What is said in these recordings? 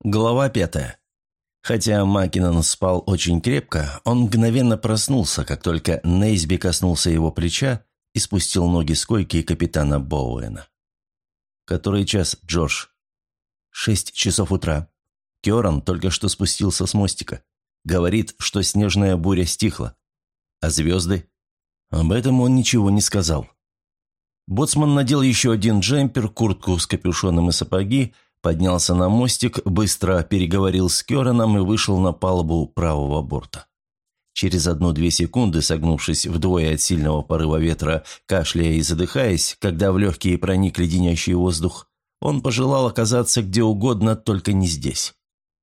Глава пятая. Хотя Макинон спал очень крепко, он мгновенно проснулся, как только Нейсби коснулся его плеча и спустил ноги с койки капитана Боуэна. «Который час, Джордж?» «Шесть часов утра. Керан только что спустился с мостика. Говорит, что снежная буря стихла. А звезды?» Об этом он ничего не сказал. Боцман надел еще один джемпер, куртку с капюшоном и сапоги, поднялся на мостик, быстро переговорил с Кераном и вышел на палубу правого борта. Через одну-две секунды, согнувшись вдвое от сильного порыва ветра, кашляя и задыхаясь, когда в легкие проник леденящий воздух, он пожелал оказаться где угодно, только не здесь.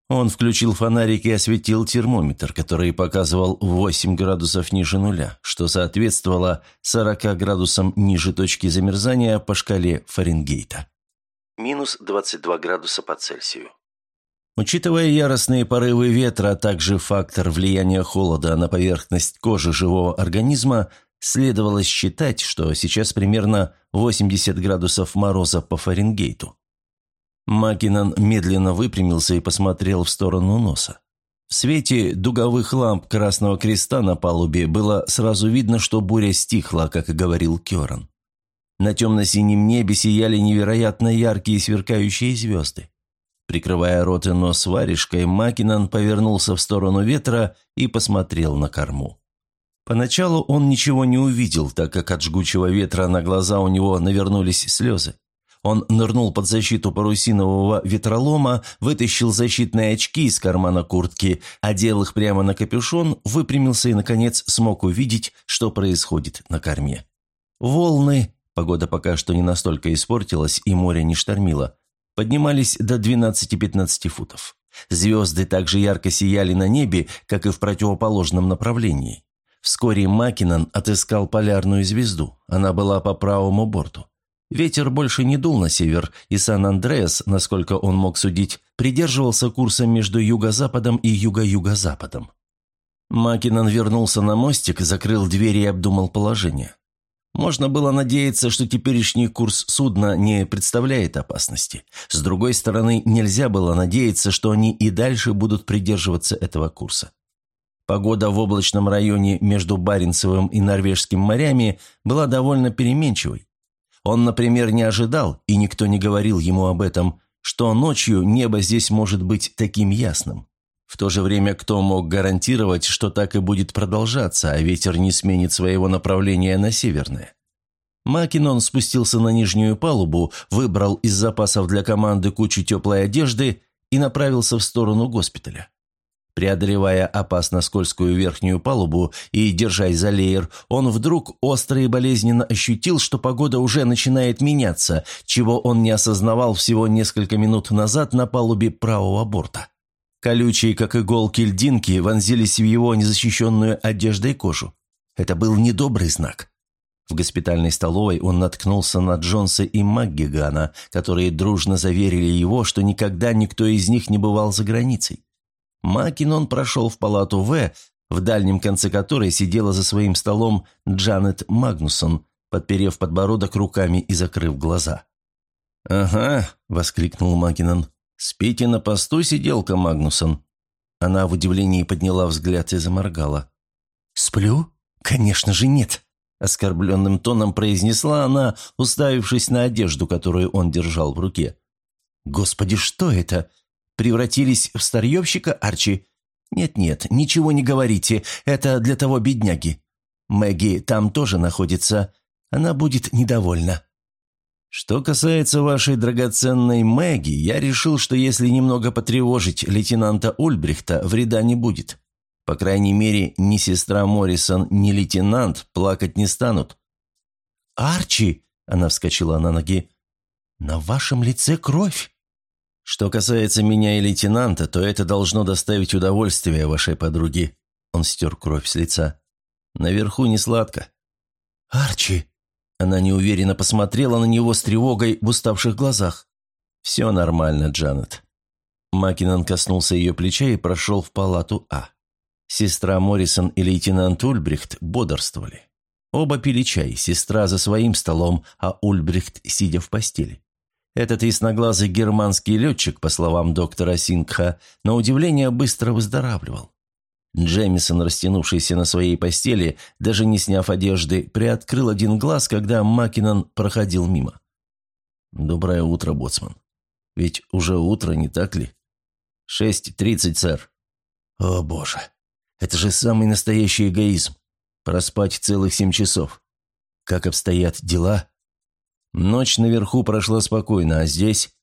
Он включил фонарик и осветил термометр, который показывал 8 градусов ниже нуля, что соответствовало 40 градусам ниже точки замерзания по шкале Фаренгейта. Минус 22 градуса по Цельсию. Учитывая яростные порывы ветра, а также фактор влияния холода на поверхность кожи живого организма, следовало считать, что сейчас примерно 80 градусов мороза по Фаренгейту. Макинан медленно выпрямился и посмотрел в сторону носа. В свете дуговых ламп Красного Креста на палубе было сразу видно, что буря стихла, как и говорил Керан. На темно-синем небе сияли невероятно яркие сверкающие звезды. Прикрывая рот и нос варежкой, Макинан повернулся в сторону ветра и посмотрел на корму. Поначалу он ничего не увидел, так как от жгучего ветра на глаза у него навернулись слезы. Он нырнул под защиту парусинового ветролома, вытащил защитные очки из кармана куртки, одел их прямо на капюшон, выпрямился и, наконец, смог увидеть, что происходит на корме. Волны, погода пока что не настолько испортилась и море не штормило, поднимались до 12-15 футов. Звезды также ярко сияли на небе, как и в противоположном направлении. Вскоре Макинан отыскал полярную звезду. Она была по правому борту. Ветер больше не дул на север, и Сан-Андреас, насколько он мог судить, придерживался курса между юго-западом и юго-юго-западом. Макинан вернулся на мостик, закрыл дверь и обдумал положение. Можно было надеяться, что теперешний курс судна не представляет опасности. С другой стороны, нельзя было надеяться, что они и дальше будут придерживаться этого курса. Погода в облачном районе между Баренцевым и Норвежским морями была довольно переменчивой. Он, например, не ожидал, и никто не говорил ему об этом, что ночью небо здесь может быть таким ясным. В то же время кто мог гарантировать, что так и будет продолжаться, а ветер не сменит своего направления на северное? Макинон спустился на нижнюю палубу, выбрал из запасов для команды кучу теплой одежды и направился в сторону госпиталя. Преодолевая опасно скользкую верхнюю палубу и держась за леер, он вдруг остро и болезненно ощутил, что погода уже начинает меняться, чего он не осознавал всего несколько минут назад на палубе правого борта. Колючие, как иголки льдинки, вонзились в его незащищенную одеждой кожу. Это был недобрый знак. В госпитальной столовой он наткнулся на Джонса и Макгигана, которые дружно заверили его, что никогда никто из них не бывал за границей. Макинон прошел в палату В, в дальнем конце которой сидела за своим столом Джанет Магнусон, подперев подбородок руками и закрыв глаза. «Ага», — воскликнул Макинон, — «спите на посту, сиделка Магнусон». Она в удивлении подняла взгляд и заморгала. «Сплю? Конечно же нет», — оскорбленным тоном произнесла она, уставившись на одежду, которую он держал в руке. «Господи, что это? Превратились в старьевщика, Арчи? Нет-нет, ничего не говорите, это для того бедняги. Мэгги там тоже находится, она будет недовольна». «Что касается вашей драгоценной Мэгги, я решил, что если немного потревожить лейтенанта Ульбрихта, вреда не будет. По крайней мере, ни сестра Моррисон, ни лейтенант плакать не станут». «Арчи!» – она вскочила на ноги. «На вашем лице кровь!» «Что касается меня и лейтенанта, то это должно доставить удовольствие вашей подруге». Он стер кровь с лица. «Наверху не сладко». «Арчи!» Она неуверенно посмотрела на него с тревогой в уставших глазах. «Все нормально, Джанет». Макинан коснулся ее плеча и прошел в палату А. Сестра Моррисон и лейтенант Ульбрихт бодрствовали. Оба пили чай, сестра за своим столом, а Ульбрихт сидя в постели. Этот ясноглазый германский летчик, по словам доктора Сингха, на удивление быстро выздоравливал. Джемисон, растянувшийся на своей постели, даже не сняв одежды, приоткрыл один глаз, когда Макинон проходил мимо. «Доброе утро, боцман. Ведь уже утро, не так ли?» «Шесть тридцать, сэр». «О, боже, это же самый настоящий эгоизм. Проспать целых семь часов. Как обстоят дела?» «Ночь наверху прошла спокойно, а здесь...»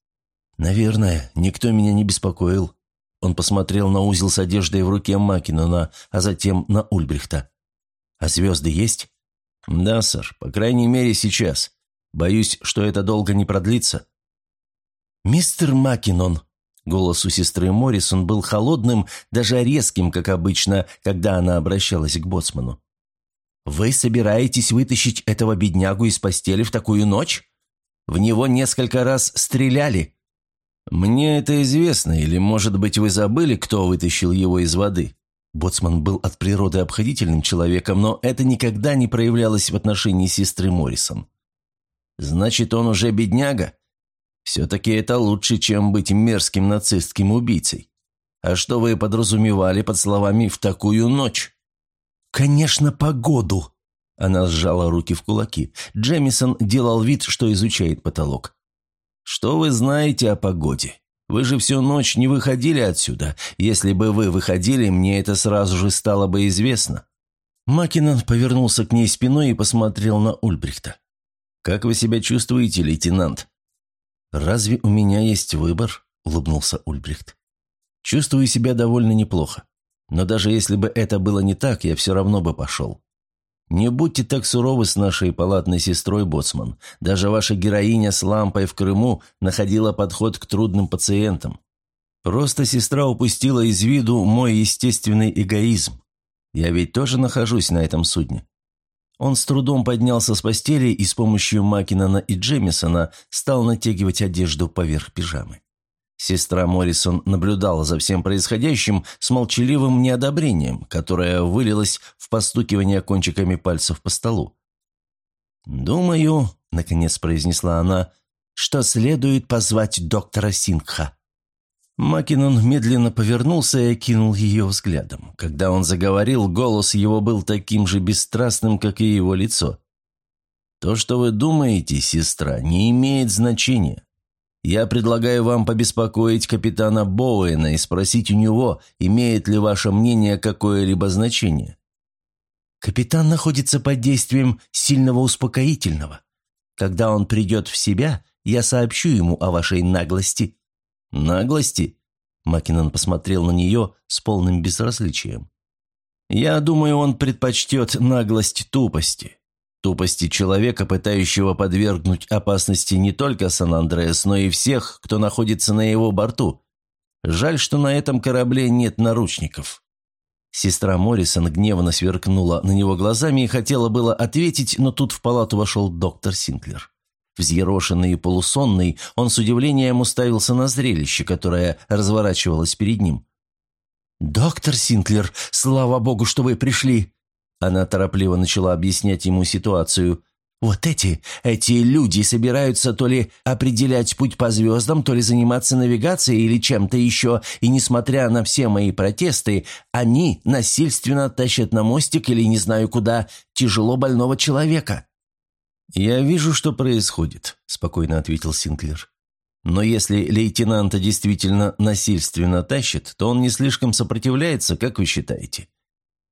«Наверное, никто меня не беспокоил». Он посмотрел на узел с одеждой в руке Макинона, а затем на Ульбрихта. «А звезды есть?» «Да, сэр, по крайней мере сейчас. Боюсь, что это долго не продлится». «Мистер Макинон», Голос у сестры Моррисон был холодным, даже резким, как обычно, когда она обращалась к боцману. «Вы собираетесь вытащить этого беднягу из постели в такую ночь? В него несколько раз стреляли». «Мне это известно, или, может быть, вы забыли, кто вытащил его из воды?» Боцман был от природы обходительным человеком, но это никогда не проявлялось в отношении сестры Моррисон. «Значит, он уже бедняга?» Все-таки это лучше, чем быть мерзким нацистским убийцей. А что вы подразумевали под словами «в такую ночь»?» «Конечно, погоду!» Она сжала руки в кулаки. Джемисон делал вид, что изучает потолок. «Что вы знаете о погоде? Вы же всю ночь не выходили отсюда. Если бы вы выходили, мне это сразу же стало бы известно». Макинон повернулся к ней спиной и посмотрел на Ульбрихта. «Как вы себя чувствуете, лейтенант?» «Разве у меня есть выбор?» – улыбнулся Ульбрихт. «Чувствую себя довольно неплохо. Но даже если бы это было не так, я все равно бы пошел. Не будьте так суровы с нашей палатной сестрой, Боцман. Даже ваша героиня с лампой в Крыму находила подход к трудным пациентам. Просто сестра упустила из виду мой естественный эгоизм. Я ведь тоже нахожусь на этом судне. Он с трудом поднялся с постели и с помощью Макинона и Джемисона стал натягивать одежду поверх пижамы. Сестра Моррисон наблюдала за всем происходящим с молчаливым неодобрением, которое вылилось в постукивание кончиками пальцев по столу. «Думаю», — наконец произнесла она, — «что следует позвать доктора Сингха». Макинон медленно повернулся и окинул ее взглядом. Когда он заговорил, голос его был таким же бесстрастным, как и его лицо. «То, что вы думаете, сестра, не имеет значения. Я предлагаю вам побеспокоить капитана Боуэна и спросить у него, имеет ли ваше мнение какое-либо значение». «Капитан находится под действием сильного успокоительного. Когда он придет в себя, я сообщу ему о вашей наглости», «Наглости?» Макинон посмотрел на нее с полным безразличием. «Я думаю, он предпочтет наглость тупости. Тупости человека, пытающего подвергнуть опасности не только Сан-Андреас, но и всех, кто находится на его борту. Жаль, что на этом корабле нет наручников». Сестра Моррисон гневно сверкнула на него глазами и хотела было ответить, но тут в палату вошел доктор Синклер. Взъерошенный и полусонный, он с удивлением уставился на зрелище, которое разворачивалось перед ним. «Доктор Синклер, слава богу, что вы пришли!» Она торопливо начала объяснять ему ситуацию. «Вот эти, эти люди собираются то ли определять путь по звездам, то ли заниматься навигацией или чем-то еще, и, несмотря на все мои протесты, они насильственно тащат на мостик или не знаю куда тяжело больного человека. «Я вижу, что происходит», – спокойно ответил Синклер. «Но если лейтенанта действительно насильственно тащит, то он не слишком сопротивляется, как вы считаете?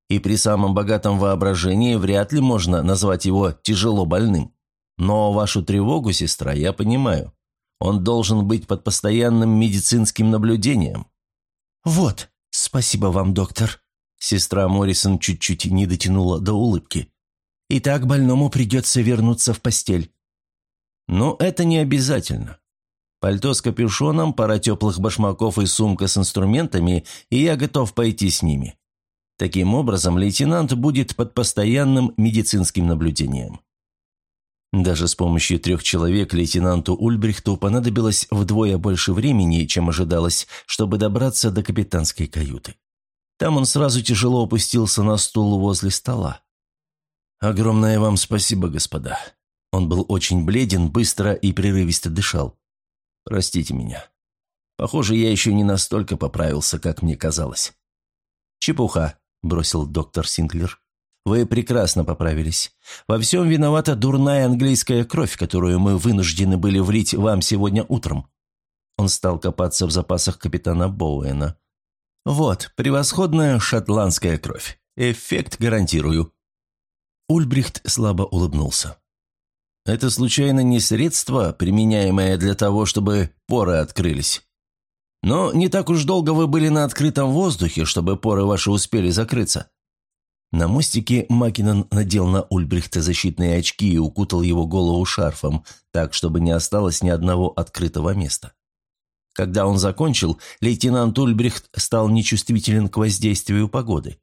И при самом богатом воображении вряд ли можно назвать его тяжело больным. Но вашу тревогу, сестра, я понимаю. Он должен быть под постоянным медицинским наблюдением». «Вот, спасибо вам, доктор». Сестра Моррисон чуть-чуть не дотянула до улыбки. И так больному придется вернуться в постель. Но это не обязательно. Пальто с капюшоном, пара теплых башмаков и сумка с инструментами, и я готов пойти с ними. Таким образом, лейтенант будет под постоянным медицинским наблюдением. Даже с помощью трех человек лейтенанту Ульбрихту понадобилось вдвое больше времени, чем ожидалось, чтобы добраться до капитанской каюты. Там он сразу тяжело опустился на стул возле стола. «Огромное вам спасибо, господа». Он был очень бледен, быстро и прерывисто дышал. Простите меня. Похоже, я еще не настолько поправился, как мне казалось». «Чепуха», – бросил доктор Синклер. «Вы прекрасно поправились. Во всем виновата дурная английская кровь, которую мы вынуждены были влить вам сегодня утром». Он стал копаться в запасах капитана Боуэна. «Вот, превосходная шотландская кровь. Эффект гарантирую». Ульбрихт слабо улыбнулся. «Это случайно не средство, применяемое для того, чтобы поры открылись?» Но не так уж долго вы были на открытом воздухе, чтобы поры ваши успели закрыться». На мостике Макинон надел на Ульбрихта защитные очки и укутал его голову шарфом, так, чтобы не осталось ни одного открытого места. Когда он закончил, лейтенант Ульбрихт стал нечувствителен к воздействию погоды.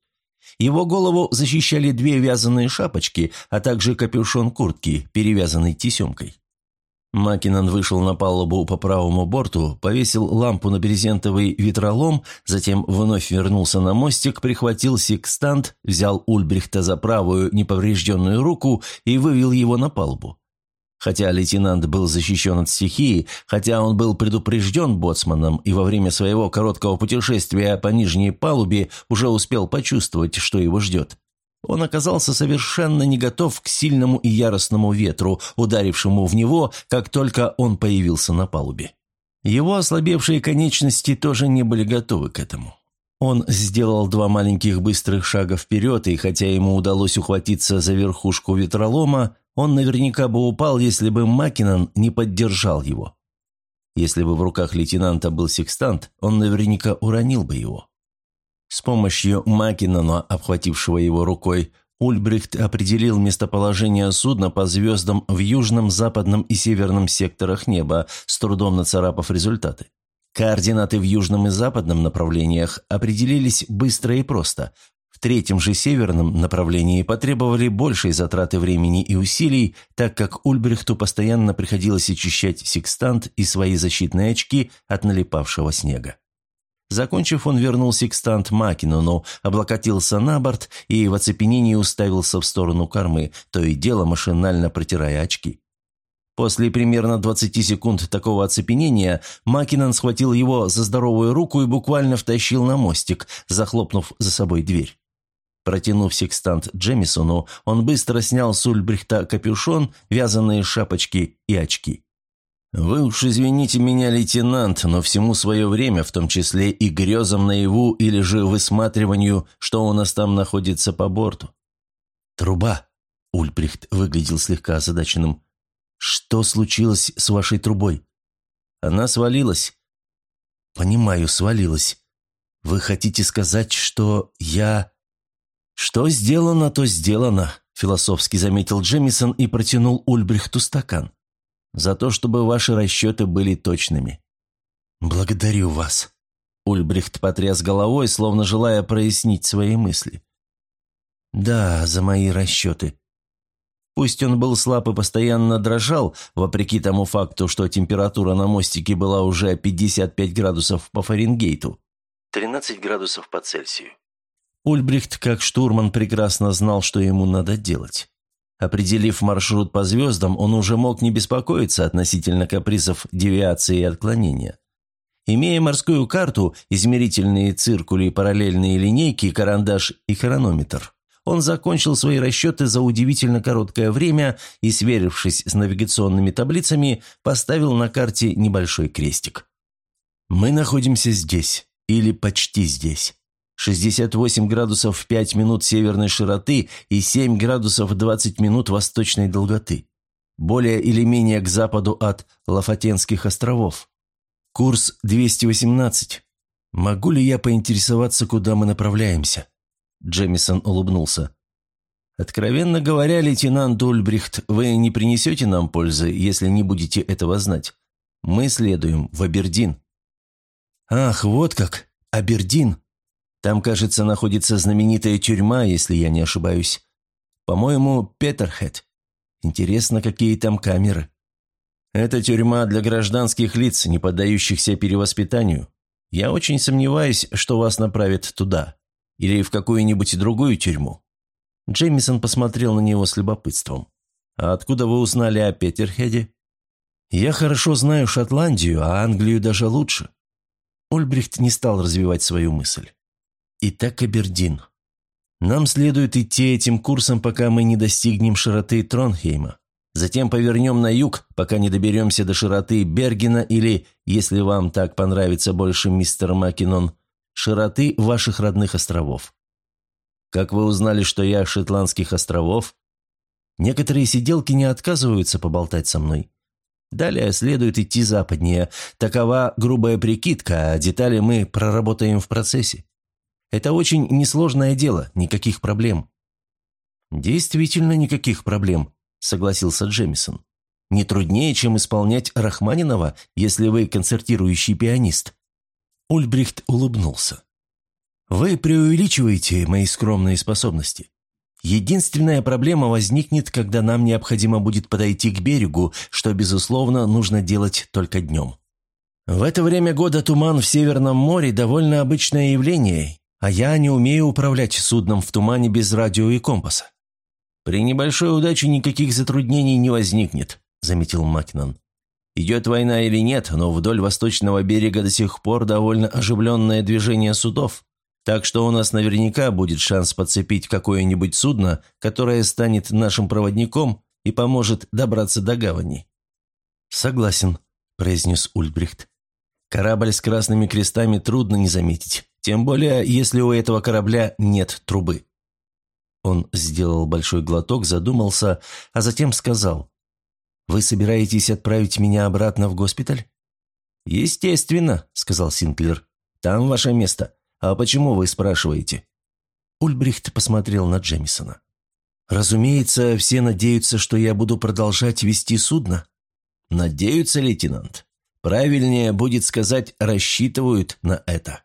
Его голову защищали две вязаные шапочки, а также капюшон куртки, перевязанный тесемкой. Макинан вышел на палубу по правому борту, повесил лампу на брезентовый ветролом, затем вновь вернулся на мостик, прихватил секстант, взял Ульбрихта за правую неповрежденную руку и вывел его на палубу. Хотя лейтенант был защищен от стихии, хотя он был предупрежден боцманом и во время своего короткого путешествия по нижней палубе уже успел почувствовать, что его ждет. Он оказался совершенно не готов к сильному и яростному ветру, ударившему в него, как только он появился на палубе. Его ослабевшие конечности тоже не были готовы к этому. Он сделал два маленьких быстрых шага вперед, и хотя ему удалось ухватиться за верхушку ветролома, он наверняка бы упал, если бы Макинан не поддержал его. Если бы в руках лейтенанта был секстант, он наверняка уронил бы его. С помощью Макинона, обхватившего его рукой, Ульбрихт определил местоположение судна по звездам в южном, западном и северном секторах неба, с трудом нацарапав результаты. Координаты в южном и западном направлениях определились быстро и просто. В третьем же северном направлении потребовали большей затраты времени и усилий, так как Ульбрихту постоянно приходилось очищать секстант и свои защитные очки от налипавшего снега. Закончив, он вернул секстант Макинуну, облокотился на борт и в оцепенении уставился в сторону кормы, то и дело машинально протирая очки. После примерно 20 секунд такого оцепенения Макинон схватил его за здоровую руку и буквально втащил на мостик, захлопнув за собой дверь. Протянув секстант Джемисону, он быстро снял с Ульбрихта капюшон, вязаные шапочки и очки. «Вы уж извините меня, лейтенант, но всему свое время, в том числе и грезам наяву или же высматриванию, что у нас там находится по борту». «Труба!» — Ульбрихт выглядел слегка озадаченным. «Что случилось с вашей трубой?» «Она свалилась». «Понимаю, свалилась. Вы хотите сказать, что я...» «Что сделано, то сделано», — философски заметил Джемисон и протянул Ульбрихту стакан за то, чтобы ваши расчеты были точными». «Благодарю вас», — Ульбрихт потряс головой, словно желая прояснить свои мысли. «Да, за мои расчеты». Пусть он был слаб и постоянно дрожал, вопреки тому факту, что температура на мостике была уже 55 градусов по Фаренгейту, 13 градусов по Цельсию. Ульбрихт, как штурман, прекрасно знал, что ему надо делать. Определив маршрут по звездам, он уже мог не беспокоиться относительно капризов девиации и отклонения. Имея морскую карту, измерительные циркули, параллельные линейки, карандаш и хронометр, он закончил свои расчеты за удивительно короткое время и, сверившись с навигационными таблицами, поставил на карте небольшой крестик. «Мы находимся здесь, или почти здесь. 68 градусов 5 минут северной широты и 7 градусов 20 минут восточной долготы. Более или менее к западу от Лафатенских островов. Курс 218. Могу ли я поинтересоваться, куда мы направляемся?» Джемисон улыбнулся. «Откровенно говоря, лейтенант Ульбрихт, вы не принесете нам пользы, если не будете этого знать. Мы следуем в Абердин». «Ах, вот как! Абердин!» Там, кажется, находится знаменитая тюрьма, если я не ошибаюсь. По-моему, Петерхед. Интересно, какие там камеры. Это тюрьма для гражданских лиц, не поддающихся перевоспитанию. Я очень сомневаюсь, что вас направят туда. Или в какую-нибудь другую тюрьму». Джеймисон посмотрел на него с любопытством. «А откуда вы узнали о Петерхеде?» Я хорошо знаю Шотландию, а Англию даже лучше. Ульбрихт не стал развивать свою мысль. Итак, Абердин. Нам следует идти этим курсом, пока мы не достигнем широты Тронхейма. Затем повернем на юг, пока не доберемся до широты Бергена или, если вам так понравится больше, мистер Маккинон, широты ваших родных островов. Как вы узнали, что я Шотландских островов? Некоторые сиделки не отказываются поболтать со мной. Далее следует идти западнее. Такова грубая прикидка, а детали мы проработаем в процессе. Это очень несложное дело, никаких проблем». «Действительно никаких проблем», – согласился Джемисон. «Не труднее, чем исполнять Рахманинова, если вы концертирующий пианист». Ульбрихт улыбнулся. «Вы преувеличиваете мои скромные способности. Единственная проблема возникнет, когда нам необходимо будет подойти к берегу, что, безусловно, нужно делать только днем. В это время года туман в Северном море – довольно обычное явление, а я не умею управлять судном в тумане без радио и компаса. При небольшой удаче никаких затруднений не возникнет, заметил Макнан. Идет война или нет, но вдоль восточного берега до сих пор довольно оживленное движение судов, так что у нас наверняка будет шанс подцепить какое-нибудь судно, которое станет нашим проводником и поможет добраться до гавани. «Согласен», – произнес Ульбрихт. «Корабль с красными крестами трудно не заметить. Тем более, если у этого корабля нет трубы. Он сделал большой глоток, задумался, а затем сказал. «Вы собираетесь отправить меня обратно в госпиталь?» «Естественно», — сказал Синклер. «Там ваше место. А почему вы спрашиваете?» Ульбрихт посмотрел на Джемисона. «Разумеется, все надеются, что я буду продолжать вести судно». «Надеются, лейтенант. Правильнее будет сказать, рассчитывают на это».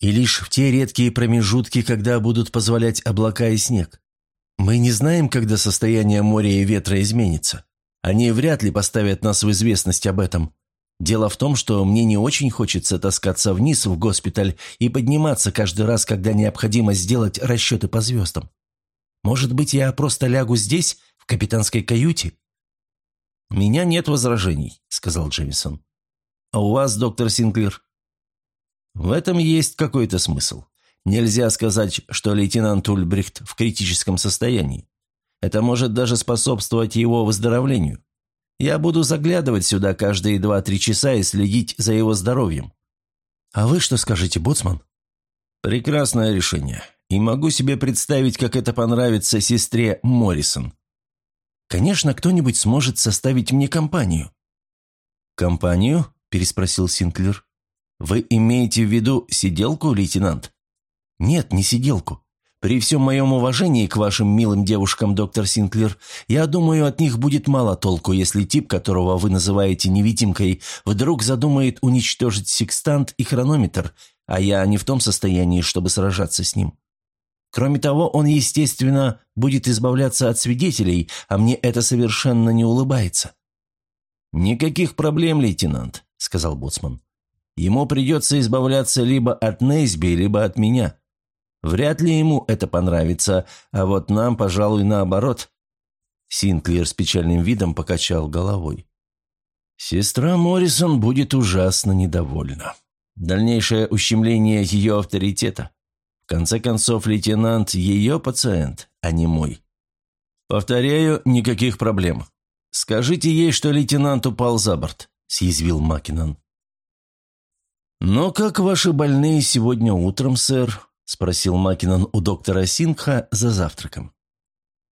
И лишь в те редкие промежутки, когда будут позволять облака и снег. Мы не знаем, когда состояние моря и ветра изменится. Они вряд ли поставят нас в известность об этом. Дело в том, что мне не очень хочется таскаться вниз в госпиталь и подниматься каждый раз, когда необходимо сделать расчеты по звездам. Может быть, я просто лягу здесь, в капитанской каюте?» «У меня нет возражений», — сказал Джемисон. «А у вас, доктор Синклер?» В этом есть какой-то смысл. Нельзя сказать, что лейтенант Ульбрихт в критическом состоянии. Это может даже способствовать его выздоровлению. Я буду заглядывать сюда каждые два-три часа и следить за его здоровьем. А вы что скажете, боцман? Прекрасное решение. И могу себе представить, как это понравится сестре Моррисон. Конечно, кто-нибудь сможет составить мне компанию. «Компанию?» – переспросил Синклер. «Вы имеете в виду сиделку, лейтенант?» «Нет, не сиделку. При всем моем уважении к вашим милым девушкам, доктор Синклер, я думаю, от них будет мало толку, если тип, которого вы называете невидимкой, вдруг задумает уничтожить секстант и хронометр, а я не в том состоянии, чтобы сражаться с ним. Кроме того, он, естественно, будет избавляться от свидетелей, а мне это совершенно не улыбается». «Никаких проблем, лейтенант», — сказал Боцман. Ему придется избавляться либо от Нейсби, либо от меня. Вряд ли ему это понравится, а вот нам, пожалуй, наоборот». Синклер с печальным видом покачал головой. «Сестра Моррисон будет ужасно недовольна. Дальнейшее ущемление ее авторитета. В конце концов, лейтенант – ее пациент, а не мой. Повторяю, никаких проблем. Скажите ей, что лейтенант упал за борт», – съязвил Макинон. «Но как ваши больные сегодня утром, сэр?» – спросил Макинон у доктора Сингха за завтраком.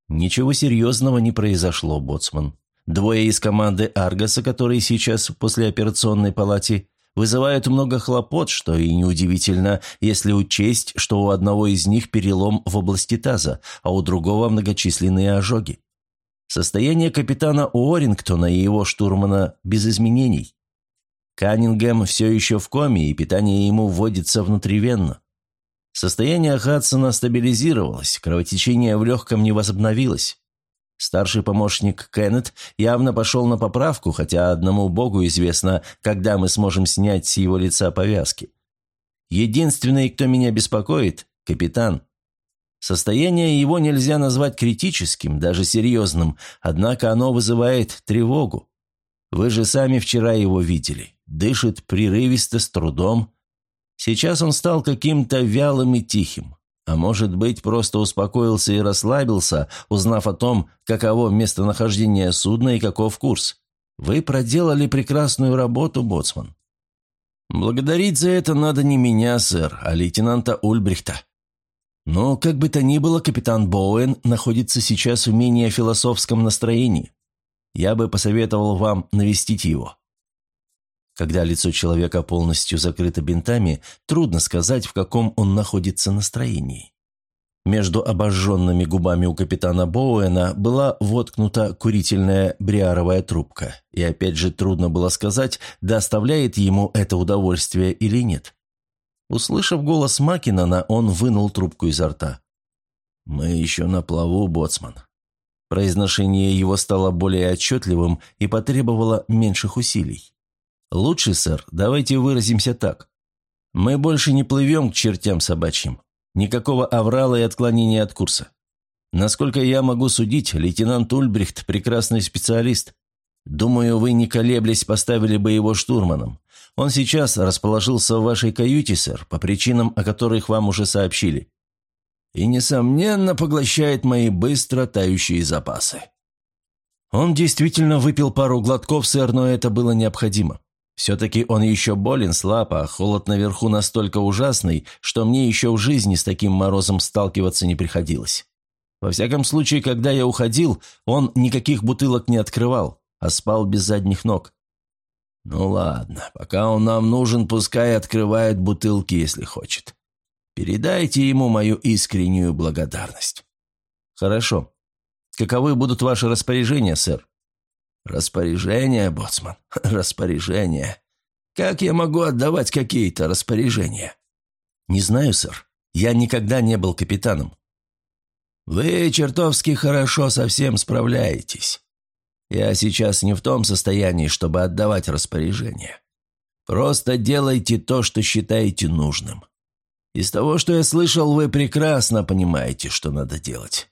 «Ничего серьезного не произошло, боцман. Двое из команды Аргаса, которые сейчас в послеоперационной палате, вызывают много хлопот, что и неудивительно, если учесть, что у одного из них перелом в области таза, а у другого многочисленные ожоги. Состояние капитана Уоррингтона и его штурмана без изменений. Каннингем все еще в коме, и питание ему вводится внутривенно. Состояние Хадсона стабилизировалось, кровотечение в легком не возобновилось. Старший помощник Кеннет явно пошел на поправку, хотя одному богу известно, когда мы сможем снять с его лица повязки. Единственный, кто меня беспокоит – капитан. Состояние его нельзя назвать критическим, даже серьезным, однако оно вызывает тревогу. Вы же сами вчера его видели. Дышит прерывисто, с трудом. Сейчас он стал каким-то вялым и тихим. А может быть, просто успокоился и расслабился, узнав о том, каково местонахождение судна и каков курс. Вы проделали прекрасную работу, боцман. Благодарить за это надо не меня, сэр, а лейтенанта Ульбрихта. Но, как бы то ни было, капитан Боуэн находится сейчас в менее философском настроении. Я бы посоветовал вам навестить его. Когда лицо человека полностью закрыто бинтами, трудно сказать, в каком он находится настроении. Между обожженными губами у капитана Боуэна была воткнута курительная бриаровая трубка, и опять же трудно было сказать, доставляет ему это удовольствие или нет. Услышав голос Макинона, он вынул трубку изо рта. «Мы еще на плаву, боцман». Произношение его стало более отчетливым и потребовало меньших усилий. «Лучше, сэр, давайте выразимся так. Мы больше не плывем к чертям собачьим. Никакого аврала и отклонения от курса. Насколько я могу судить, лейтенант Ульбрихт – прекрасный специалист. Думаю, вы, не колеблясь, поставили бы его штурманом. Он сейчас расположился в вашей каюте, сэр, по причинам, о которых вам уже сообщили. И, несомненно, поглощает мои быстро тающие запасы. Он действительно выпил пару глотков, сэр, но это было необходимо. Все-таки он еще болен, слаб, а холод наверху настолько ужасный, что мне еще в жизни с таким морозом сталкиваться не приходилось. Во всяком случае, когда я уходил, он никаких бутылок не открывал, а спал без задних ног. «Ну ладно, пока он нам нужен, пускай открывает бутылки, если хочет. Передайте ему мою искреннюю благодарность». «Хорошо. Каковы будут ваши распоряжения, сэр?» «Распоряжения, боцман, распоряжения. Как я могу отдавать какие-то распоряжения?» «Не знаю, сэр. Я никогда не был капитаном». «Вы чертовски хорошо со всем справляетесь. Я сейчас не в том состоянии, чтобы отдавать распоряжения. Просто делайте то, что считаете нужным. Из того, что я слышал, вы прекрасно понимаете, что надо делать.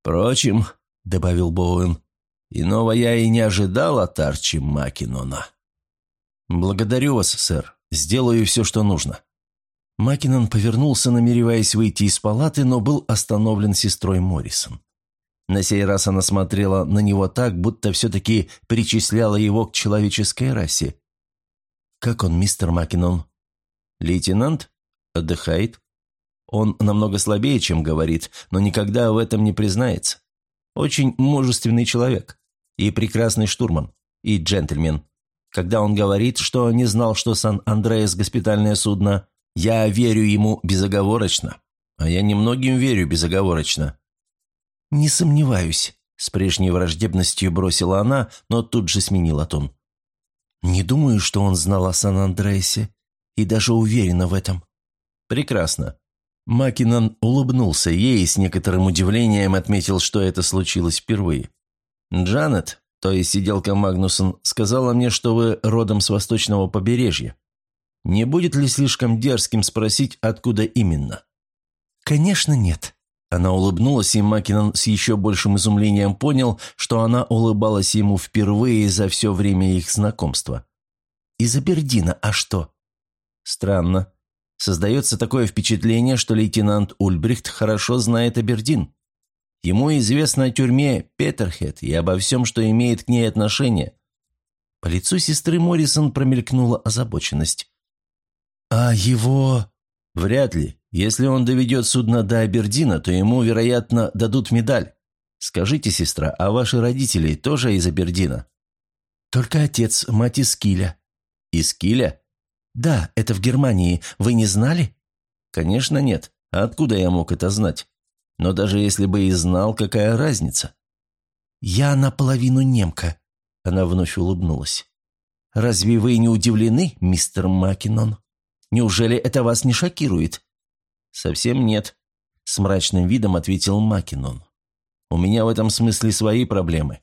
Впрочем, — добавил Боуэн, — иного я и не ожидал от Арчи Макинона. «Благодарю вас, сэр. Сделаю все, что нужно». Макинон повернулся, намереваясь выйти из палаты, но был остановлен сестрой Моррисон. На сей раз она смотрела на него так, будто все-таки причисляла его к человеческой расе. «Как он, мистер Маккинон?» «Лейтенант? Отдыхает?» «Он намного слабее, чем говорит, но никогда в этом не признается. Очень мужественный человек. И прекрасный штурман. И джентльмен. Когда он говорит, что не знал, что Сан-Андреас – госпитальное судно, я верю ему безоговорочно. А я немногим верю безоговорочно. «Не сомневаюсь», – с прежней враждебностью бросила она, но тут же сменила тон. «Не думаю, что он знал о Сан-Андреасе, и даже уверена в этом». «Прекрасно». Макинон улыбнулся ей и с некоторым удивлением отметил, что это случилось впервые. «Джанет, то есть сиделка Магнусон, сказала мне, что вы родом с восточного побережья. Не будет ли слишком дерзким спросить, откуда именно?» «Конечно нет», она улыбнулась, и Макинон с еще большим изумлением понял, что она улыбалась ему впервые за все время их знакомства. «Из Абердина, а что?» «Странно. Создается такое впечатление, что лейтенант Ульбрихт хорошо знает Абердин. Ему известно о тюрьме Петерхед и обо всем, что имеет к ней отношение». По лицу сестры Моррисон промелькнула озабоченность. «А его...» «Вряд ли. Если он доведет судно до Абердина, то ему, вероятно, дадут медаль. Скажите, сестра, а ваши родители тоже из Абердина?» «Только отец, мать из Киля». «Из Киля?» «Да, это в Германии. Вы не знали?» «Конечно нет. А откуда я мог это знать? Но даже если бы и знал, какая разница?» «Я наполовину немка», — она вновь улыбнулась. «Разве вы не удивлены, мистер Макинон? Неужели это вас не шокирует?» «Совсем нет», – с мрачным видом ответил Макинон. «У меня в этом смысле свои проблемы.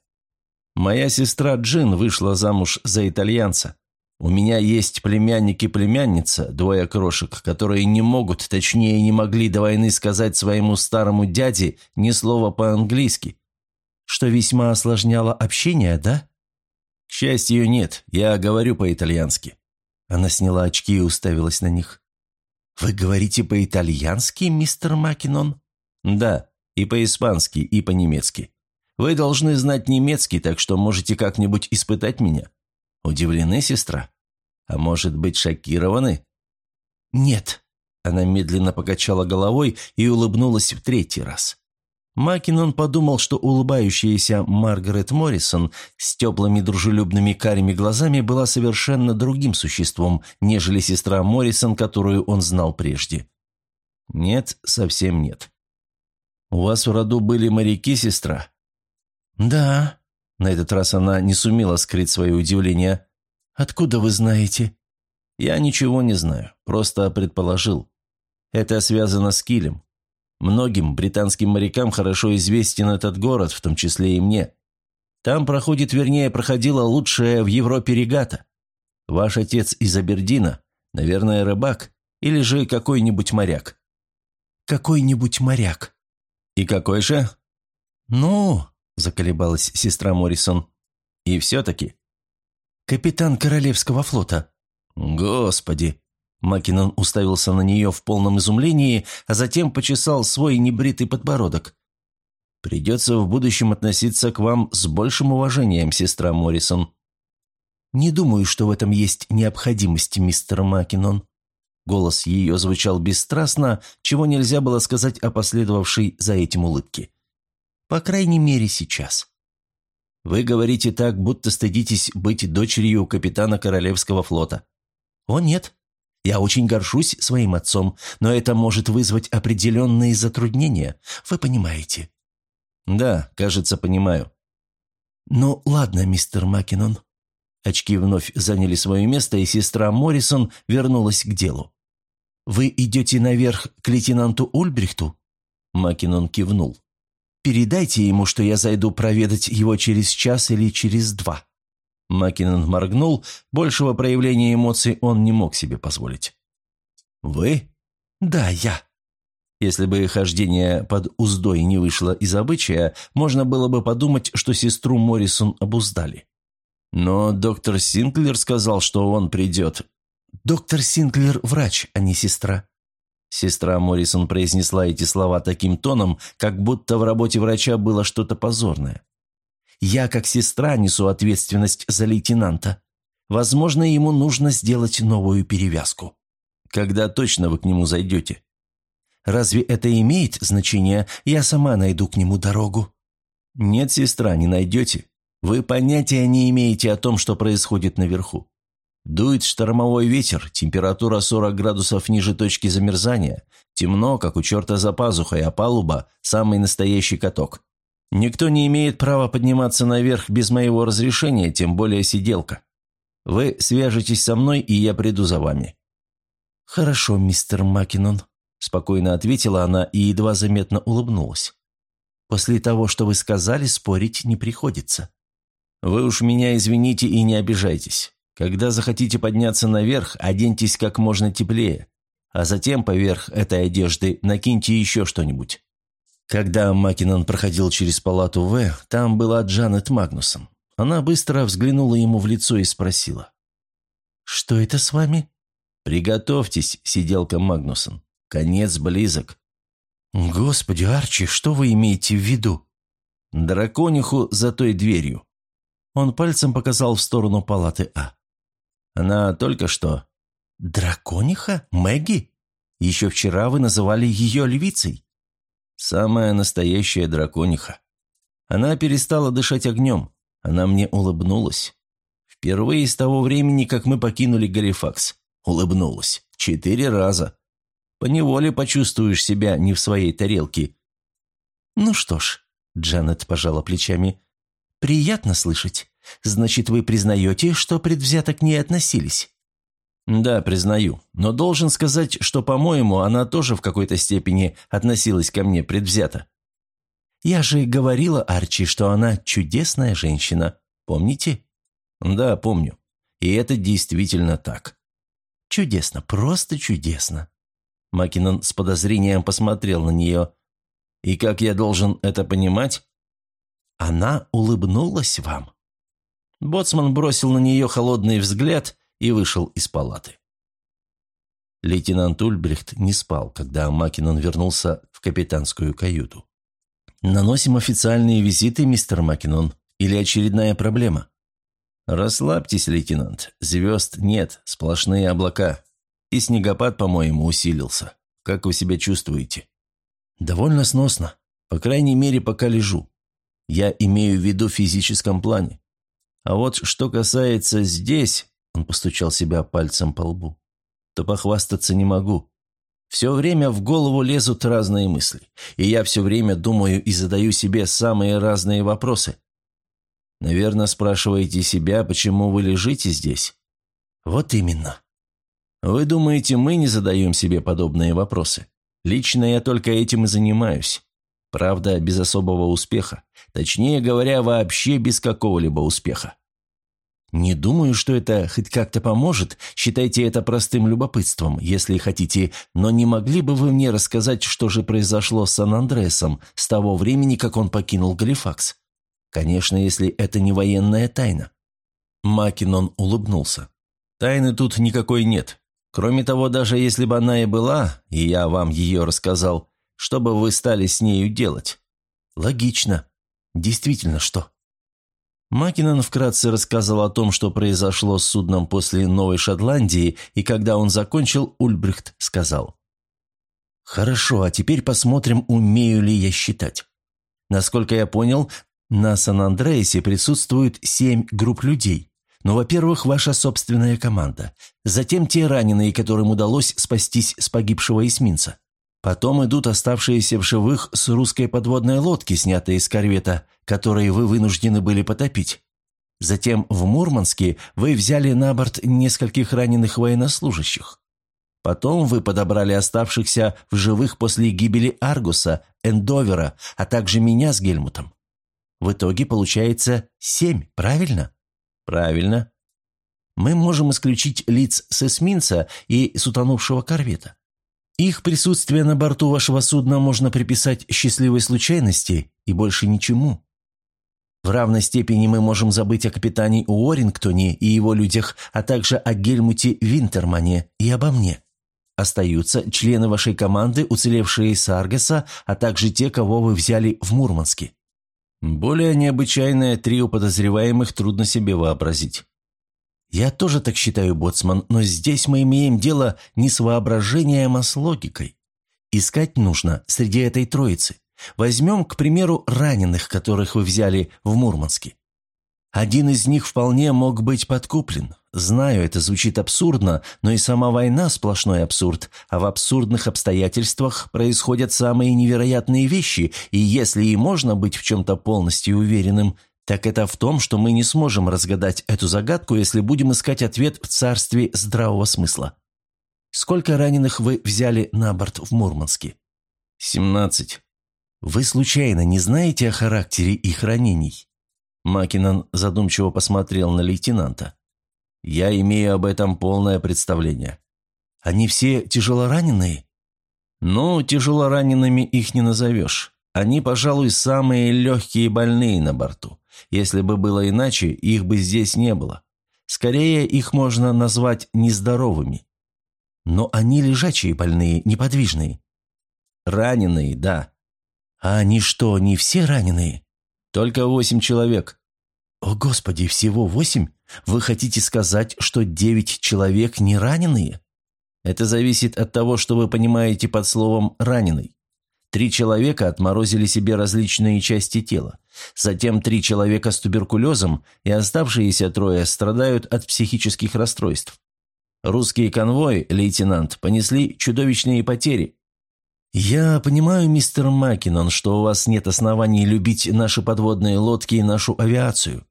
Моя сестра Джин вышла замуж за итальянца. У меня есть племянник и племянница, двое крошек, которые не могут, точнее не могли до войны сказать своему старому дяде ни слова по-английски, что весьма осложняло общение, да?» К счастью, нет. Я говорю по-итальянски». Она сняла очки и уставилась на них. «Вы говорите по-итальянски, мистер Макинон?» «Да, и по-испански, и по-немецки. Вы должны знать немецкий, так что можете как-нибудь испытать меня. Удивлены, сестра? А может быть, шокированы?» «Нет», — она медленно покачала головой и улыбнулась в третий раз. Макинон подумал, что улыбающаяся Маргарет Моррисон с теплыми дружелюбными карими глазами была совершенно другим существом, нежели сестра Моррисон, которую он знал прежде. «Нет, совсем нет». «У вас в роду были моряки, сестра?» «Да». На этот раз она не сумела скрыть свое удивление. «Откуда вы знаете?» «Я ничего не знаю, просто предположил. Это связано с Килем. Многим британским морякам хорошо известен этот город, в том числе и мне. Там проходит, вернее, проходила лучшая в Европе регата. Ваш отец из Абердина, наверное, рыбак, или же какой-нибудь моряк». «Какой-нибудь моряк». «И какой же?» «Ну», — заколебалась сестра Моррисон. «И все-таки?» «Капитан Королевского флота». «Господи!» Макинон уставился на нее в полном изумлении, а затем почесал свой небритый подбородок. «Придется в будущем относиться к вам с большим уважением, сестра Моррисон». «Не думаю, что в этом есть необходимость, мистер Макинон». Голос ее звучал бесстрастно, чего нельзя было сказать о последовавшей за этим улыбке. «По крайней мере, сейчас». «Вы говорите так, будто стыдитесь быть дочерью капитана Королевского флота». «О, нет», я очень горжусь своим отцом, но это может вызвать определенные затруднения, вы понимаете». «Да, кажется, понимаю». «Ну, ладно, мистер Маккинон». Очки вновь заняли свое место, и сестра Моррисон вернулась к делу. «Вы идете наверх к лейтенанту Ульбрихту?» Маккинон кивнул. «Передайте ему, что я зайду проведать его через час или через два». Маккинон моргнул, большего проявления эмоций он не мог себе позволить. «Вы?» «Да, я». Если бы хождение под уздой не вышло из обычая, можно было бы подумать, что сестру Моррисон обуздали. Но доктор Синклер сказал, что он придет. «Доктор Синклер – врач, а не сестра». Сестра Моррисон произнесла эти слова таким тоном, как будто в работе врача было что-то позорное. Я, как сестра, несу ответственность за лейтенанта. Возможно, ему нужно сделать новую перевязку. Когда точно вы к нему зайдете? Разве это имеет значение? Я сама найду к нему дорогу. Нет, сестра, не найдете. Вы понятия не имеете о том, что происходит наверху. Дует штормовой ветер, температура 40 градусов ниже точки замерзания, темно, как у черта за пазухой, а палуба – самый настоящий каток. Никто не имеет права подниматься наверх без моего разрешения, тем более сиделка. Вы свяжетесь со мной, и я приду за вами». «Хорошо, мистер Макинон», – спокойно ответила она и едва заметно улыбнулась. «После того, что вы сказали, спорить не приходится». «Вы уж меня извините и не обижайтесь. Когда захотите подняться наверх, оденьтесь как можно теплее, а затем поверх этой одежды накиньте еще что-нибудь. Когда Макинон проходил через палату В, там была Джанет Магнусон. Она быстро взглянула ему в лицо и спросила. «Что это с вами?» «Приготовьтесь, сиделка Магнусон. Конец близок». «Господи, Арчи, что вы имеете в виду?» «Дракониху за той дверью». Он пальцем показал в сторону палаты А. «Она только что...» «Дракониха? Мэгги? Еще вчера вы называли ее львицей». Самая настоящая дракониха. Она перестала дышать огнем. Она мне улыбнулась. Впервые с того времени, как мы покинули Галифакс. Улыбнулась. Четыре раза. Поневоле почувствуешь себя не в своей тарелке. «Ну что ж», — Джанет пожала плечами, — «приятно слышать. Значит, вы признаете, что предвзято к ней относились?» «Да, признаю. Но должен сказать, что, по-моему, она тоже в какой-то степени относилась ко мне предвзято». «Я же говорила Арчи, что она чудесная женщина. Помните?» «Да, помню. И это действительно так». «Чудесно, просто чудесно». Макинон с подозрением посмотрел на нее. «И как я должен это понимать?» «Она улыбнулась вам». Боцман бросил на нее холодный взгляд и вышел из палаты. Лейтенант Ульбрихт не спал, когда Макинон вернулся в капитанскую каюту. «Наносим официальные визиты, мистер Макинон, или очередная проблема?» «Расслабьтесь, лейтенант. Звезд нет, сплошные облака. И снегопад, по-моему, усилился. Как вы себя чувствуете?» «Довольно сносно. По крайней мере, пока лежу. Я имею в виду в физическом плане. А вот что касается здесь...» Он постучал себя пальцем по лбу то похвастаться не могу. Все время в голову лезут разные мысли, и я все время думаю и задаю себе самые разные вопросы. Наверное, спрашиваете себя, почему вы лежите здесь? Вот именно. Вы думаете, мы не задаем себе подобные вопросы? Лично я только этим и занимаюсь. Правда, без особого успеха. Точнее говоря, вообще без какого-либо успеха. Не думаю, что это хоть как-то поможет. Считайте это простым любопытством, если хотите. Но не могли бы вы мне рассказать, что же произошло с Сан-Андреасом с того времени, как он покинул Галифакс? Конечно, если это не военная тайна». Макинон улыбнулся. «Тайны тут никакой нет. Кроме того, даже если бы она и была, и я вам ее рассказал, что бы вы стали с нею делать?» «Логично. Действительно, что?» Макинон вкратце рассказал о том, что произошло с судном после Новой Шотландии, и когда он закончил, Ульбрихт сказал. «Хорошо, а теперь посмотрим, умею ли я считать. Насколько я понял, на Сан-Андреасе присутствует семь групп людей. Но, во-первых, ваша собственная команда. Затем те раненые, которым удалось спастись с погибшего эсминца. Потом идут оставшиеся в живых с русской подводной лодки, снятой из корвета, которые вы вынуждены были потопить. Затем в Мурманске вы взяли на борт нескольких раненых военнослужащих. Потом вы подобрали оставшихся в живых после гибели Аргуса, Эндовера, а также меня с Гельмутом. В итоге получается семь, правильно? Правильно. Мы можем исключить лиц с эсминца и с утонувшего корвета. Их присутствие на борту вашего судна можно приписать счастливой случайности и больше ничему. В равной степени мы можем забыть о капитане Уоррингтоне и его людях, а также о Гельмуте Винтермане и обо мне. Остаются члены вашей команды, уцелевшие из Аргаса, а также те, кого вы взяли в Мурманске. Более необычайное трио подозреваемых трудно себе вообразить. «Я тоже так считаю, Боцман, но здесь мы имеем дело не с воображением, а с логикой. Искать нужно среди этой троицы. Возьмем, к примеру, раненых, которых вы взяли в Мурманске. Один из них вполне мог быть подкуплен. Знаю, это звучит абсурдно, но и сама война – сплошной абсурд, а в абсурдных обстоятельствах происходят самые невероятные вещи, и если и можно быть в чем-то полностью уверенным – так это в том, что мы не сможем разгадать эту загадку, если будем искать ответ в царстве здравого смысла. Сколько раненых вы взяли на борт в Мурманске? Семнадцать. Вы случайно не знаете о характере их ранений? Макинан задумчиво посмотрел на лейтенанта. Я имею об этом полное представление. Они все тяжелораненые? Ну, тяжелоранеными их не назовешь. Они, пожалуй, самые легкие больные на борту. Если бы было иначе, их бы здесь не было. Скорее, их можно назвать нездоровыми. Но они лежачие больные, неподвижные. Раненые, да. А они что, не все раненые? Только восемь человек. О, Господи, всего восемь? Вы хотите сказать, что девять человек не раненые? Это зависит от того, что вы понимаете под словом «раненый». Три человека отморозили себе различные части тела. Затем три человека с туберкулезом и оставшиеся трое страдают от психических расстройств. Русские конвои, лейтенант, понесли чудовищные потери. «Я понимаю, мистер Маккинон, что у вас нет оснований любить наши подводные лодки и нашу авиацию».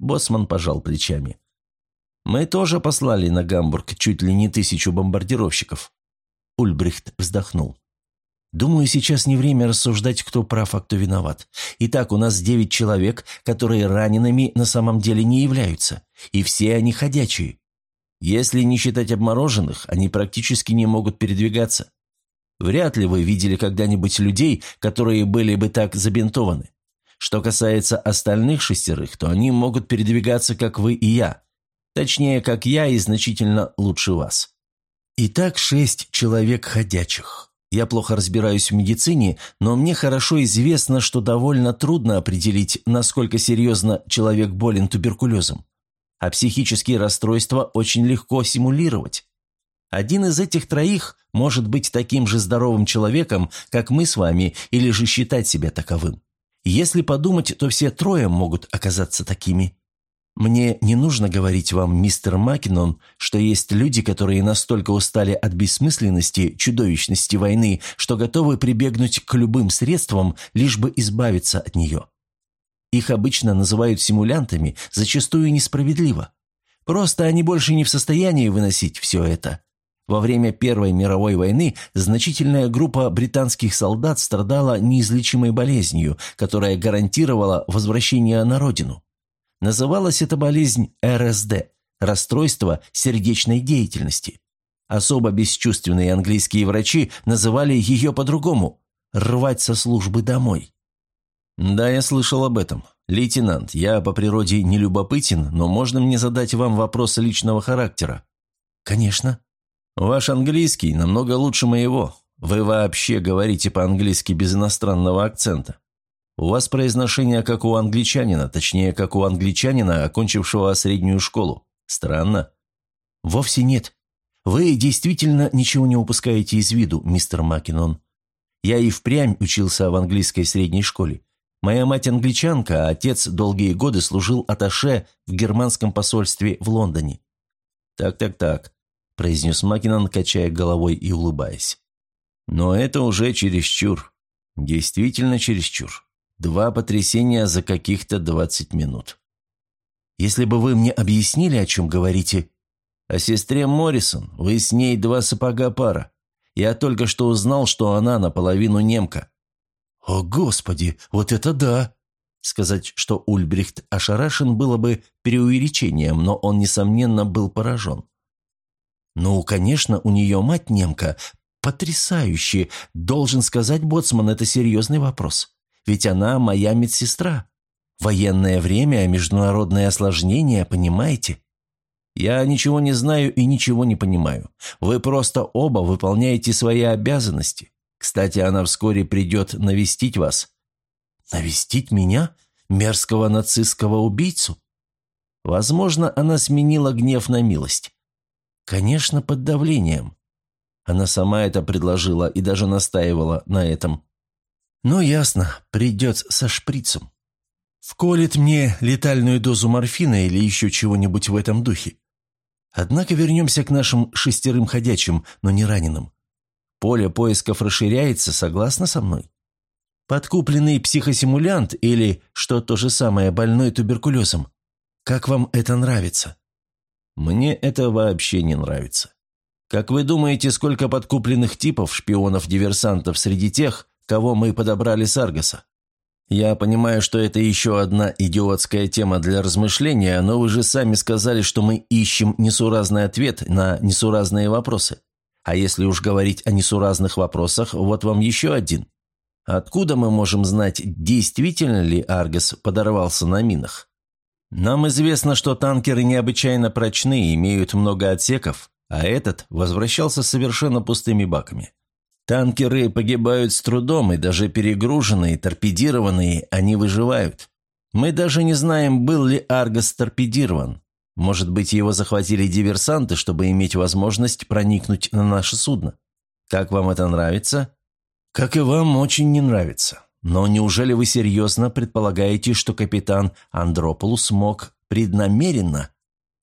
Боссман пожал плечами. «Мы тоже послали на Гамбург чуть ли не тысячу бомбардировщиков». Ульбрихт вздохнул. Думаю, сейчас не время рассуждать, кто прав, а кто виноват. Итак, у нас девять человек, которые ранеными на самом деле не являются. И все они ходячие. Если не считать обмороженных, они практически не могут передвигаться. Вряд ли вы видели когда-нибудь людей, которые были бы так забинтованы. Что касается остальных шестерых, то они могут передвигаться, как вы и я. Точнее, как я и значительно лучше вас. Итак, шесть человек ходячих. Я плохо разбираюсь в медицине, но мне хорошо известно, что довольно трудно определить, насколько серьезно человек болен туберкулезом. А психические расстройства очень легко симулировать. Один из этих троих может быть таким же здоровым человеком, как мы с вами, или же считать себя таковым. Если подумать, то все трое могут оказаться такими. Мне не нужно говорить вам, мистер Маккинон, что есть люди, которые настолько устали от бессмысленности, чудовищности войны, что готовы прибегнуть к любым средствам, лишь бы избавиться от нее. Их обычно называют симулянтами, зачастую несправедливо. Просто они больше не в состоянии выносить все это. Во время Первой мировой войны значительная группа британских солдат страдала неизлечимой болезнью, которая гарантировала возвращение на родину. Называлась эта болезнь РСД – расстройство сердечной деятельности. Особо бесчувственные английские врачи называли ее по-другому – рвать со службы домой. «Да, я слышал об этом. Лейтенант, я по природе не любопытен, но можно мне задать вам вопрос личного характера?» «Конечно». «Ваш английский намного лучше моего. Вы вообще говорите по-английски без иностранного акцента. У вас произношение как у англичанина, точнее, как у англичанина, окончившего среднюю школу. Странно». «Вовсе нет. Вы действительно ничего не упускаете из виду, мистер Маккинон. Я и впрямь учился в английской средней школе. Моя мать англичанка, а отец долгие годы служил аташе в германском посольстве в Лондоне». «Так-так-так произнес Макинон, качая головой и улыбаясь. «Но это уже чересчур. Действительно чересчур. Два потрясения за каких-то двадцать минут». «Если бы вы мне объяснили, о чем говорите...» «О сестре Моррисон. Вы с ней два сапога пара. Я только что узнал, что она наполовину немка». «О, Господи, вот это да!» Сказать, что Ульбрихт ошарашен, было бы преувеличением, но он, несомненно, был поражен. Ну, конечно, у нее мать немка. Потрясающе. Должен сказать, Боцман, это серьезный вопрос. Ведь она моя медсестра. Военное время, международное осложнение, понимаете? Я ничего не знаю и ничего не понимаю. Вы просто оба выполняете свои обязанности. Кстати, она вскоре придет навестить вас. Навестить меня? Мерзкого нацистского убийцу? Возможно, она сменила гнев на милость. Конечно, под давлением. Она сама это предложила и даже настаивала на этом. Ну, ясно, придет со шприцем. Вколет мне летальную дозу морфина или еще чего-нибудь в этом духе. Однако вернемся к нашим шестерым ходячим, но не раненым. Поле поисков расширяется, согласно со мной? Подкупленный психосимулянт или, что то же самое, больной туберкулезом? Как вам это нравится? Мне это вообще не нравится. Как вы думаете, сколько подкупленных типов, шпионов-диверсантов среди тех, кого мы подобрали с Аргоса? Я понимаю, что это еще одна идиотская тема для размышления, но вы же сами сказали, что мы ищем несуразный ответ на несуразные вопросы. А если уж говорить о несуразных вопросах, вот вам еще один. Откуда мы можем знать, действительно ли Аргос подорвался на минах? Нам известно, что танкеры необычайно прочны и имеют много отсеков, а этот возвращался совершенно пустыми баками. Танкеры погибают с трудом, и даже перегруженные, торпедированные, они выживают. Мы даже не знаем, был ли Аргос торпедирован. Может быть, его захватили диверсанты, чтобы иметь возможность проникнуть на наше судно. Как вам это нравится? Как и вам очень не нравится. Но неужели вы серьезно предполагаете, что капитан Андрополус мог преднамеренно?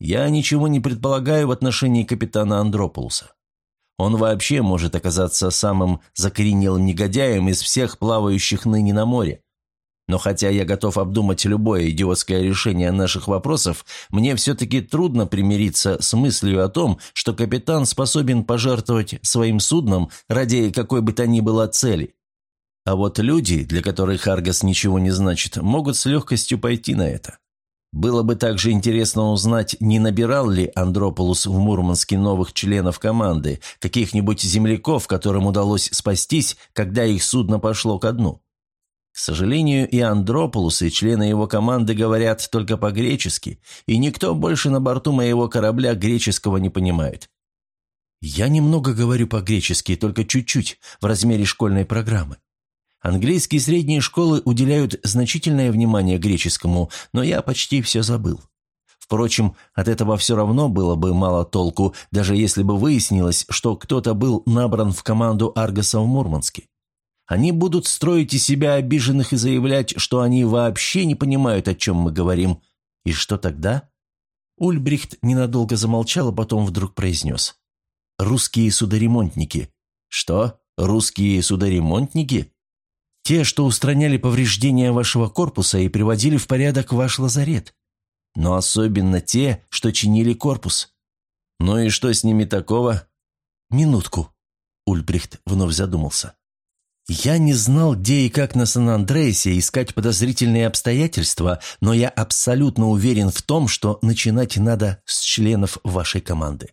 Я ничего не предполагаю в отношении капитана Андрополуса. Он вообще может оказаться самым закоренелым негодяем из всех плавающих ныне на море. Но хотя я готов обдумать любое идиотское решение наших вопросов, мне все-таки трудно примириться с мыслью о том, что капитан способен пожертвовать своим судном ради какой бы то ни было цели. А вот люди, для которых Аргос ничего не значит, могут с легкостью пойти на это. Было бы также интересно узнать, не набирал ли Андрополус в Мурманске новых членов команды, каких-нибудь земляков, которым удалось спастись, когда их судно пошло ко дну. К сожалению, и Андрополус, и члены его команды говорят только по-гречески, и никто больше на борту моего корабля греческого не понимает. Я немного говорю по-гречески, только чуть-чуть, в размере школьной программы. Английские средние школы уделяют значительное внимание греческому, но я почти все забыл. Впрочем, от этого все равно было бы мало толку, даже если бы выяснилось, что кто-то был набран в команду Аргоса в Мурманске. Они будут строить из себя обиженных и заявлять, что они вообще не понимают, о чем мы говорим. И что тогда? Ульбрихт ненадолго замолчал, а потом вдруг произнес. «Русские судоремонтники». «Что? Русские судоремонтники?» «Те, что устраняли повреждения вашего корпуса и приводили в порядок ваш лазарет. Но особенно те, что чинили корпус». «Ну и что с ними такого?» «Минутку». Ульбрихт вновь задумался. Я не знал, где и как на Сан-Андреасе искать подозрительные обстоятельства, но я абсолютно уверен в том, что начинать надо с членов вашей команды.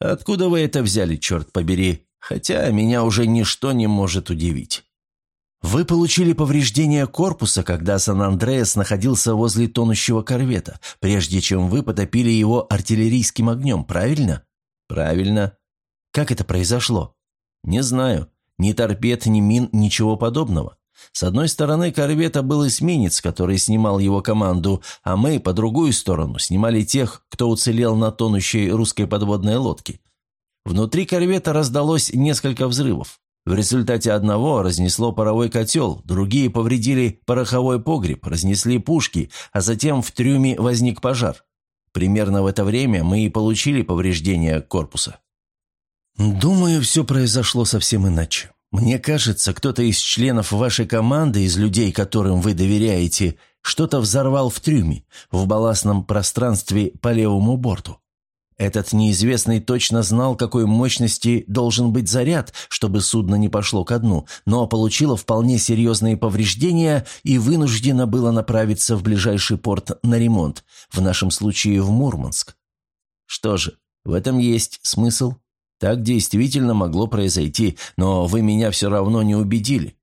Откуда вы это взяли, черт побери? Хотя меня уже ничто не может удивить. Вы получили повреждение корпуса, когда Сан-Андреас находился возле тонущего корвета, прежде чем вы потопили его артиллерийским огнем, правильно? Правильно. Как это произошло? Не знаю. Ни торпед, ни мин, ничего подобного. С одной стороны корвета был эсминец, который снимал его команду, а мы, по другую сторону, снимали тех, кто уцелел на тонущей русской подводной лодке. Внутри корвета раздалось несколько взрывов. В результате одного разнесло паровой котел, другие повредили пороховой погреб, разнесли пушки, а затем в трюме возник пожар. Примерно в это время мы и получили повреждения корпуса. «Думаю, все произошло совсем иначе. Мне кажется, кто-то из членов вашей команды, из людей, которым вы доверяете, что-то взорвал в трюме, в балластном пространстве по левому борту. Этот неизвестный точно знал, какой мощности должен быть заряд, чтобы судно не пошло ко дну, но получило вполне серьезные повреждения и вынуждено было направиться в ближайший порт на ремонт, в нашем случае в Мурманск. Что же, в этом есть смысл?» Так действительно могло произойти, но вы меня все равно не убедили.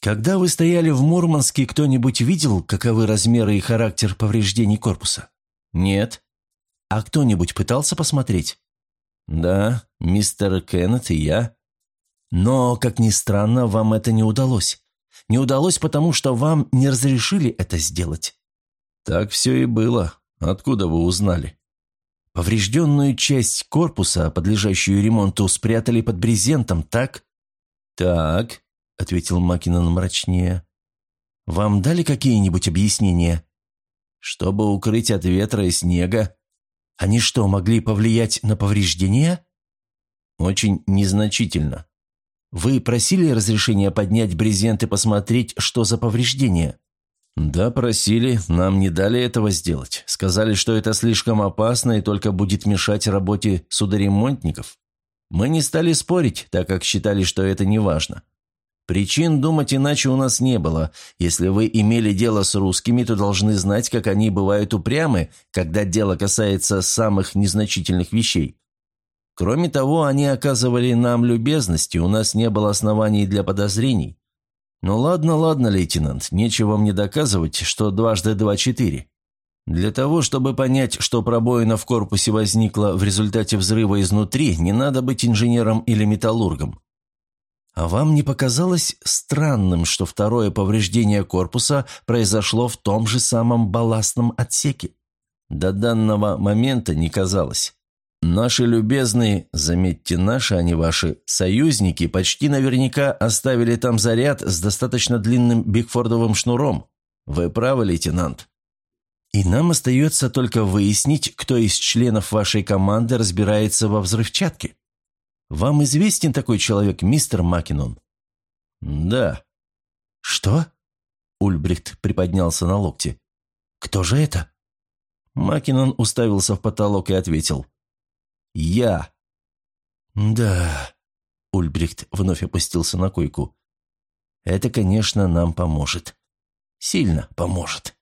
Когда вы стояли в Мурманске, кто-нибудь видел, каковы размеры и характер повреждений корпуса? Нет. А кто-нибудь пытался посмотреть? Да, мистер Кеннет и я. Но, как ни странно, вам это не удалось. Не удалось, потому что вам не разрешили это сделать. Так все и было. Откуда вы узнали? Поврежденную часть корпуса, подлежащую ремонту, спрятали под брезентом, так?» «Так», — ответил Макинон мрачнее. «Вам дали какие-нибудь объяснения?» «Чтобы укрыть от ветра и снега». «Они что, могли повлиять на повреждения?» «Очень незначительно». «Вы просили разрешения поднять брезент и посмотреть, что за повреждения?» «Да, просили, нам не дали этого сделать. Сказали, что это слишком опасно и только будет мешать работе судоремонтников. Мы не стали спорить, так как считали, что это не важно. Причин думать иначе у нас не было. Если вы имели дело с русскими, то должны знать, как они бывают упрямы, когда дело касается самых незначительных вещей. Кроме того, они оказывали нам любезности, у нас не было оснований для подозрений. «Ну ладно, ладно, лейтенант, нечего мне доказывать, что дважды два – четыре. Для того, чтобы понять, что пробоина в корпусе возникла в результате взрыва изнутри, не надо быть инженером или металлургом. А вам не показалось странным, что второе повреждение корпуса произошло в том же самом балластном отсеке? До данного момента не казалось. Наши любезные, заметьте наши, а не ваши, союзники почти наверняка оставили там заряд с достаточно длинным бигфордовым шнуром. Вы правы, лейтенант. И нам остается только выяснить, кто из членов вашей команды разбирается во взрывчатке. Вам известен такой человек, мистер Макинон? Да. Что? Ульбрихт приподнялся на локте. Кто же это? Макинон уставился в потолок и ответил. Я!» «Да...» — Ульбрихт вновь опустился на койку. «Это, конечно, нам поможет. Сильно поможет».